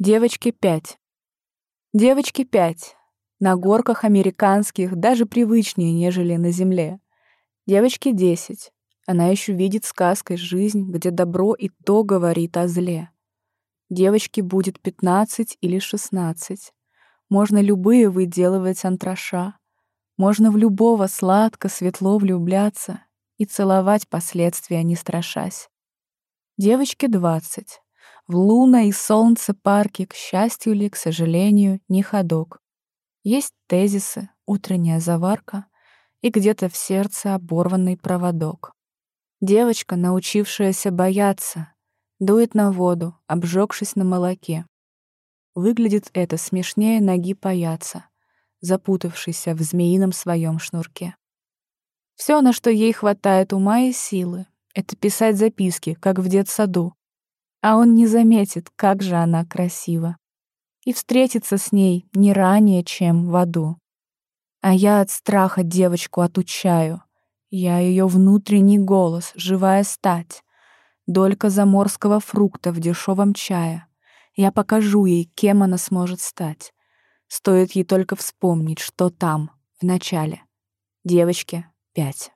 Девочки пять. Девочки пять. На горках американских даже привычнее, нежели на земле. Девочки десять. Она еще видит сказкой жизнь, где добро и то говорит о зле. Девочке будет пятнадцать или шестнадцать. Можно любые выделывать антраша. Можно в любого сладко, светло влюбляться и целовать последствия, не страшась. Девочке двадцать. В луна и солнце парке, к счастью ли, к сожалению, не ходок. Есть тезисы, утренняя заварка и где-то в сердце оборванный проводок. Девочка, научившаяся бояться, дует на воду, обжегшись на молоке. Выглядит это смешнее ноги паяца, запутавшейся в змеином своем шнурке. Все, на что ей хватает ума и силы, это писать записки, как в детсаду. А он не заметит, как же она красива. И встретиться с ней не ранее, чем в аду. А я от страха девочку отучаю. Я ее внутренний голос, живая стать. Долька заморского фрукта в дешевом чае. Я покажу ей, кем она сможет стать. Стоит ей только вспомнить, что там, в начале. Девочке пять.